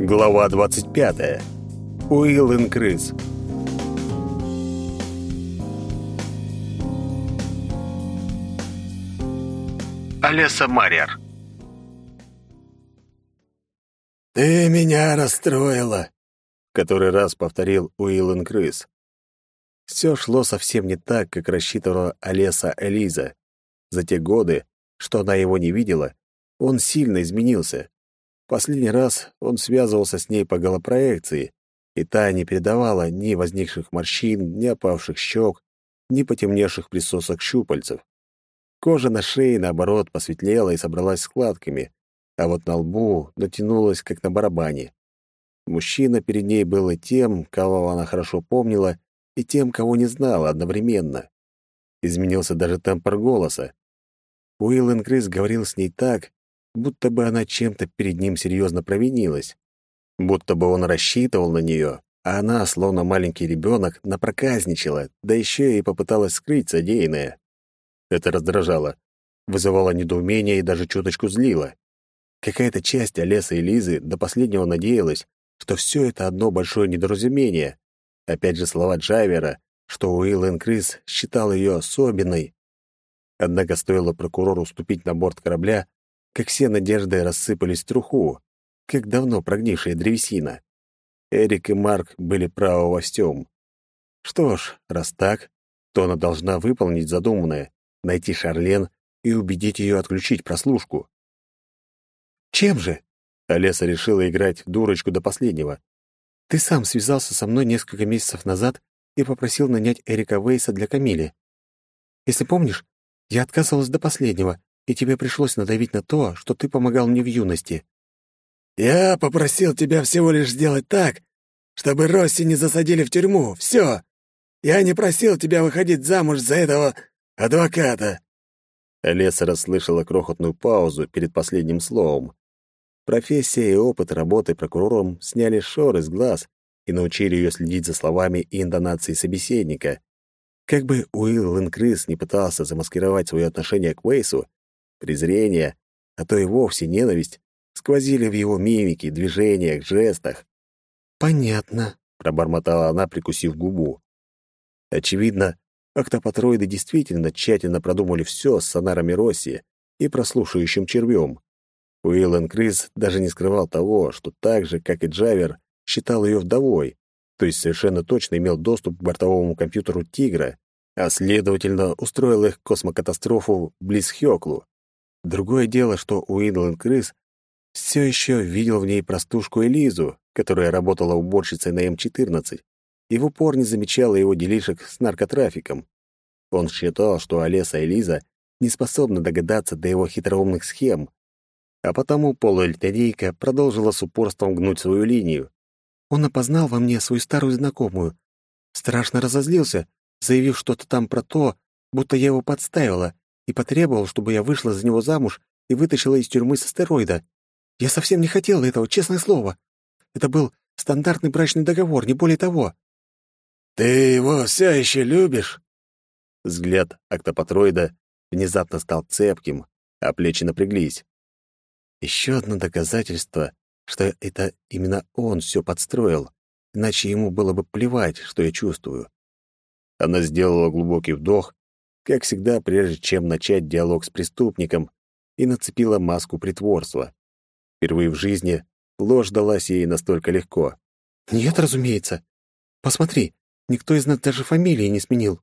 Глава 25. Уилл Инкрыз. Олеса Марьер. «Ты меня расстроила», — который раз повторил Уилл Инкрыз. Все шло совсем не так, как рассчитывала Олеса Элиза. За те годы, что она его не видела, он сильно изменился. Последний раз он связывался с ней по голопроекции, и та не передавала ни возникших морщин, ни опавших щек, ни потемневших присосок щупальцев. Кожа на шее, наоборот, посветлела и собралась складками, а вот на лбу натянулась, как на барабане. Мужчина перед ней был и тем, кого она хорошо помнила, и тем, кого не знала одновременно. Изменился даже темпор голоса. Уилл Инкрис говорил с ней так, будто бы она чем-то перед ним серьезно провинилась, будто бы он рассчитывал на нее, а она, словно маленький ребенок, напроказничала, да еще и попыталась скрыть содеянное. Это раздражало, вызывало недоумение и даже чуточку злило. Какая-то часть Олеса и Лизы до последнего надеялась, что все это одно большое недоразумение. Опять же слова Джайвера, что Уилл Энкрис считал ее особенной. Однако стоило прокурору ступить на борт корабля, как все надежды рассыпались в труху, как давно прогнившая древесина. Эрик и Марк были правы во всем. Что ж, раз так, то она должна выполнить задуманное, найти Шарлен и убедить ее отключить прослушку. «Чем же?» — Олеса решила играть дурочку до последнего. «Ты сам связался со мной несколько месяцев назад и попросил нанять Эрика Вейса для Камили. Если помнишь, я отказывалась до последнего, и тебе пришлось надавить на то, что ты помогал мне в юности. Я попросил тебя всего лишь сделать так, чтобы Росси не засадили в тюрьму. Все. Я не просил тебя выходить замуж за этого адвоката. Леса расслышала крохотную паузу перед последним словом. Профессия и опыт работы прокурором сняли шоры с глаз и научили ее следить за словами и интонацией собеседника. Как бы Уилл Инкрис не пытался замаскировать свое отношение к Уэйсу, Презрение, а то и вовсе ненависть, сквозили в его мимике, движениях, жестах. «Понятно», — пробормотала она, прикусив губу. Очевидно, октопатроиды действительно тщательно продумали все с сонарами Росси и прослушивающим червем. Уиллен Крис даже не скрывал того, что так же, как и Джавер, считал ее вдовой, то есть совершенно точно имел доступ к бортовому компьютеру «Тигра», а, следовательно, устроил их космокатастрофу близ Хёклу. Другое дело, что Уинлен Крыс все еще видел в ней простушку Элизу, которая работала уборщицей на М-14, и в упор не замечала его делишек с наркотрафиком. Он считал, что Олеса Элиза не способна догадаться до его хитроумных схем, а потому полуэльтарейка продолжила с упорством гнуть свою линию. Он опознал во мне свою старую знакомую. Страшно разозлился, заявив что-то там про то, будто я его подставила, и потребовал, чтобы я вышла за него замуж и вытащила из тюрьмы с астероида. Я совсем не хотела этого, честное слово. Это был стандартный брачный договор, не более того. «Ты его все еще любишь?» Взгляд октопатроида внезапно стал цепким, а плечи напряглись. Еще одно доказательство, что это именно он все подстроил, иначе ему было бы плевать, что я чувствую. Она сделала глубокий вдох как всегда, прежде чем начать диалог с преступником, и нацепила маску притворства. Впервые в жизни ложь далась ей настолько легко. «Нет, разумеется. Посмотри, никто из нас даже фамилии не сменил.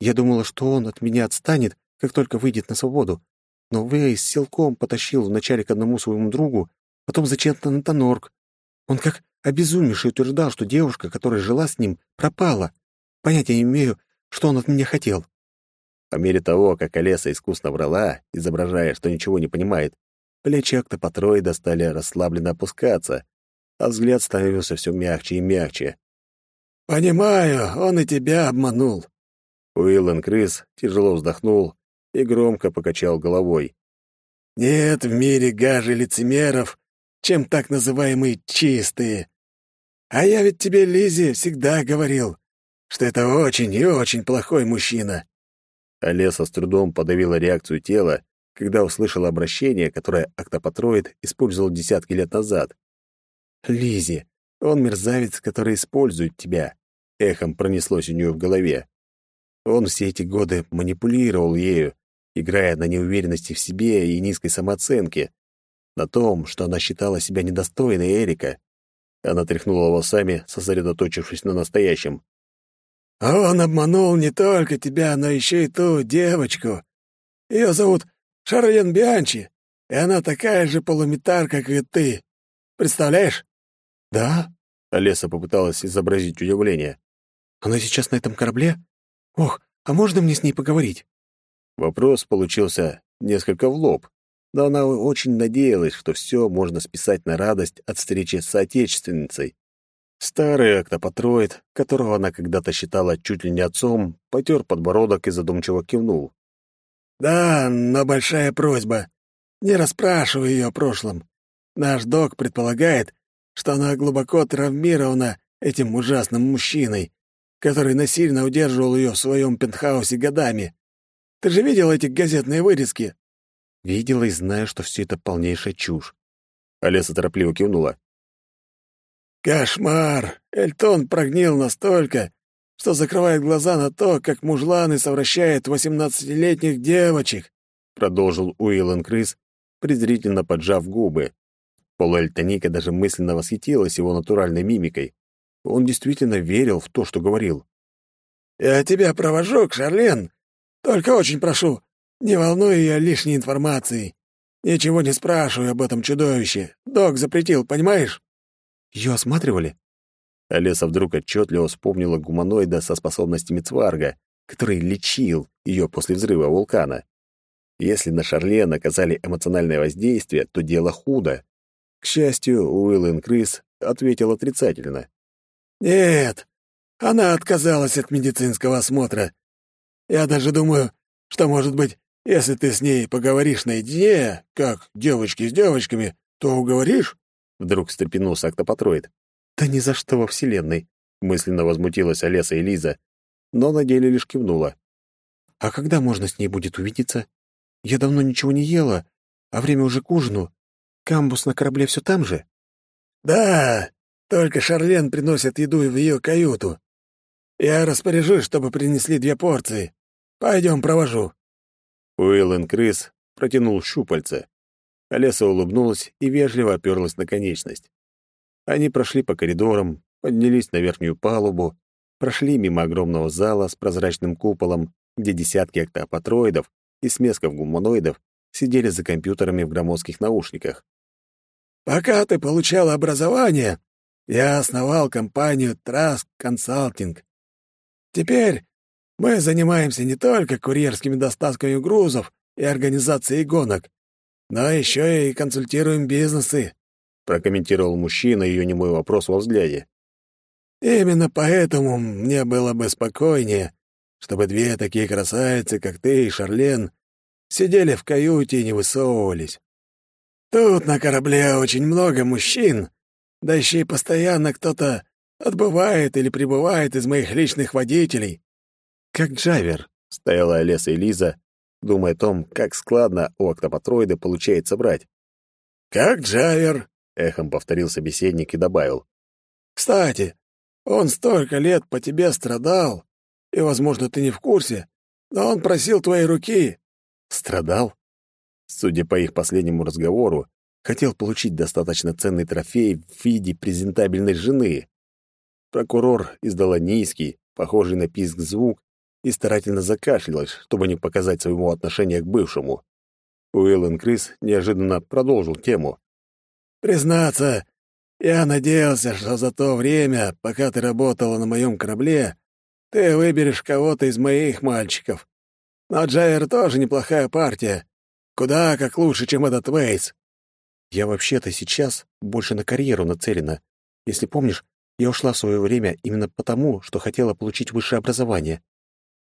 Я думала, что он от меня отстанет, как только выйдет на свободу. Но Вейс силком потащил вначале к одному своему другу, потом зачем-то на Тонорг. Он как обезумевший утверждал, что девушка, которая жила с ним, пропала. Понятия не имею, что он от меня хотел. По мере того, как Олеса искусно врала, изображая, что ничего не понимает, плечи октопатроида стали расслабленно опускаться, а взгляд становился все мягче и мягче. «Понимаю, он и тебя обманул». Уиллен Крыс тяжело вздохнул и громко покачал головой. «Нет в мире гаже лицемеров, чем так называемые чистые. А я ведь тебе, Лизи, всегда говорил, что это очень и очень плохой мужчина. Олеса с трудом подавила реакцию тела, когда услышала обращение, которое октопатроид использовал десятки лет назад. Лизи, он мерзавец, который использует тебя. Эхом пронеслось у нее в голове. Он все эти годы манипулировал ею, играя на неуверенности в себе и низкой самооценке, на том, что она считала себя недостойной Эрика. Она тряхнула волосами, сосредоточившись на настоящем. «А он обманул не только тебя, но еще и ту девочку. Ее зовут Шарлен Бианчи, и она такая же полуметар, как и ты. Представляешь?» «Да?» — Олеса попыталась изобразить удивление. «Она сейчас на этом корабле? Ох, а можно мне с ней поговорить?» Вопрос получился несколько в лоб, но она очень надеялась, что все можно списать на радость от встречи с соотечественницей. Старый октопатроид, которого она когда-то считала чуть ли не отцом, потер подбородок и задумчиво кивнул. «Да, но большая просьба. Не расспрашивай ее о прошлом. Наш док предполагает, что она глубоко травмирована этим ужасным мужчиной, который насильно удерживал ее в своем пентхаусе годами. Ты же видел эти газетные вырезки?» «Видела и знаю, что все это полнейшая чушь». Олеса торопливо кивнула. «Кошмар! Эльтон прогнил настолько, что закрывает глаза на то, как мужланы совращают восемнадцатилетних девочек», продолжил Уиллен Крыс, презрительно поджав губы. Полуэльтоника даже мысленно восхитилась его натуральной мимикой. Он действительно верил в то, что говорил. «Я тебя провожу Шарлен только очень прошу, не волнуй ее лишней информацией. Ничего не спрашивай об этом чудовище. Док запретил, понимаешь?» Ее осматривали?» Олеса вдруг отчетливо вспомнила гуманоида со способностями Цварга, который лечил ее после взрыва вулкана. Если на Шарлен оказали эмоциональное воздействие, то дело худо. К счастью, Уиллен Крыс ответил отрицательно. «Нет, она отказалась от медицинского осмотра. Я даже думаю, что, может быть, если ты с ней поговоришь наедине, как девочки с девочками, то уговоришь?» Вдруг встрепенулся октопатроид. «Да ни за что во Вселенной!» Мысленно возмутилась Олеса и Лиза, но на деле лишь кивнула. «А когда можно с ней будет увидеться? Я давно ничего не ела, а время уже к ужину. Камбус на корабле все там же?» «Да, только Шарлен приносит еду в ее каюту. Я распоряжусь, чтобы принесли две порции. Пойдем, провожу». Уиллен Крыс протянул щупальце. Олеса улыбнулась и вежливо оперлась на конечность. Они прошли по коридорам, поднялись на верхнюю палубу, прошли мимо огромного зала с прозрачным куполом, где десятки октопатроидов и смесков гуманоидов сидели за компьютерами в громоздких наушниках. «Пока ты получал образование, я основал компанию Trask Consulting. Теперь мы занимаемся не только курьерскими доставками грузов и организацией гонок, но еще и консультируем бизнесы», — прокомментировал мужчина ее немой вопрос во взгляде. «Именно поэтому мне было бы спокойнее, чтобы две такие красавицы, как ты и Шарлен, сидели в каюте и не высовывались. Тут на корабле очень много мужчин, да еще и постоянно кто-то Отбывает или прибывает из моих личных водителей. Как Джавер, стояла Олеса и Лиза, думая о том, как складно у октопатроида получается брать. Как Джавер, эхом повторил собеседник и добавил. Кстати, он столько лет по тебе страдал, и, возможно, ты не в курсе, но он просил твоей руки. Страдал? Судя по их последнему разговору, хотел получить достаточно ценный трофей в виде презентабельной жены. Прокурор издала низкий, похожий на писк звук, и старательно закашлялась, чтобы не показать своему отношения к бывшему. Уиллен Крис неожиданно продолжил тему. «Признаться, я надеялся, что за то время, пока ты работала на моем корабле, ты выберешь кого-то из моих мальчиков. Но Джайер тоже неплохая партия. Куда как лучше, чем этот Вейс». «Я вообще-то сейчас больше на карьеру нацелена. Если помнишь, я ушла в свое время именно потому, что хотела получить высшее образование».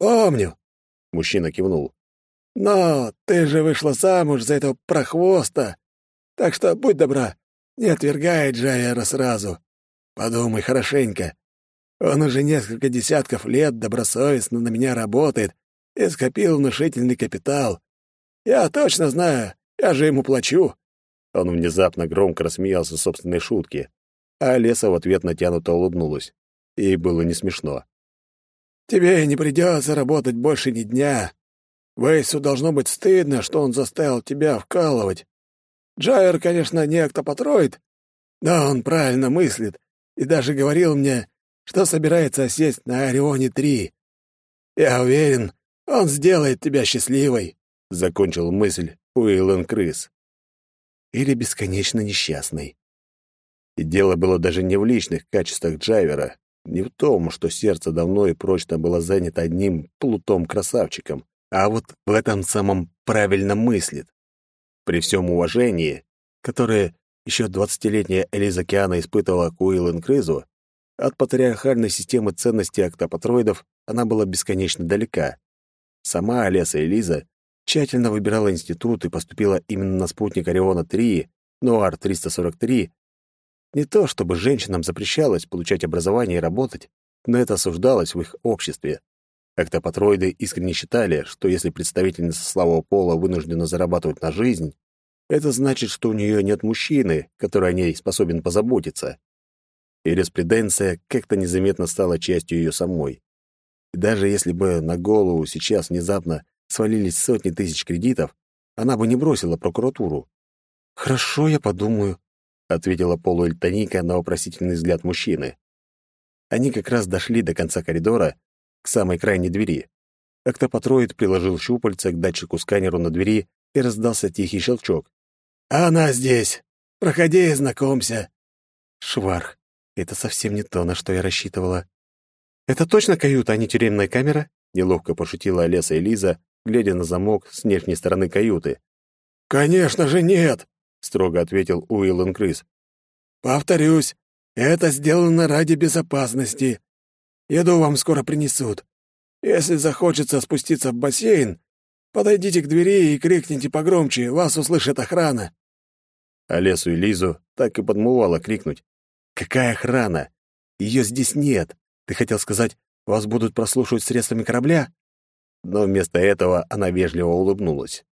«Помню», — мужчина кивнул. «Но ты же вышла замуж за этого прохвоста. Так что будь добра, не отвергай Джайера сразу. Подумай хорошенько. Он уже несколько десятков лет добросовестно на меня работает и скопил внушительный капитал. Я точно знаю, я же ему плачу». Он внезапно громко рассмеялся собственной шутке. а Леса в ответ натянуто улыбнулась. Ей было не смешно. «Тебе не придется работать больше ни дня. Вейсу должно быть стыдно, что он заставил тебя вкалывать. Джайер, конечно, не октопатроид, но он правильно мыслит и даже говорил мне, что собирается сесть на Орионе-3. Я уверен, он сделает тебя счастливой», — закончил мысль Уиллен Крыс. Или бесконечно несчастной. И дело было даже не в личных качествах Джайвера, не в том, что сердце давно и прочно было занято одним плутом-красавчиком, а вот в этом самом правильно мыслит. При всем уважении, которое еще двадцатилетняя Элиза Киана испытывала к Уиллен Крызу, от патриархальной системы ценностей октопатроидов она была бесконечно далека. Сама Олеса Элиза тщательно выбирала институт и поступила именно на спутник Ориона-3, Нуар-343. Не то чтобы женщинам запрещалось получать образование и работать, но это осуждалось в их обществе. Октопатроиды искренне считали, что если представительница слабого пола вынуждена зарабатывать на жизнь, это значит, что у нее нет мужчины, который о ней способен позаботиться. Юриспруденция как-то незаметно стала частью ее самой. И даже если бы на голову сейчас внезапно свалились сотни тысяч кредитов, она бы не бросила прокуратуру. «Хорошо, я подумаю», — ответила полуэльтоника на вопросительный взгляд мужчины. Они как раз дошли до конца коридора, к самой крайней двери. Октопатроид приложил щупальца к датчику-сканеру на двери, и раздался тихий щелчок. «Она здесь! Проходи и знакомься!» «Шварх, это совсем не то, на что я рассчитывала. Это точно каюта, а не тюремная камера? Неловко пошутила Олеса и Лиза, глядя на замок с внешней стороны каюты. «Конечно же нет!» — строго ответил Уиллен Крыс. «Повторюсь, это сделано ради безопасности. Еду вам скоро принесут. Если захочется спуститься в бассейн, подойдите к двери и крикните погромче, вас услышит охрана». Олесу и Лизу так и подмывало крикнуть. Какая охрана? Ее здесь нет. Ты хотел сказать, вас будут прослушивать средствами корабля? Но вместо этого она вежливо улыбнулась.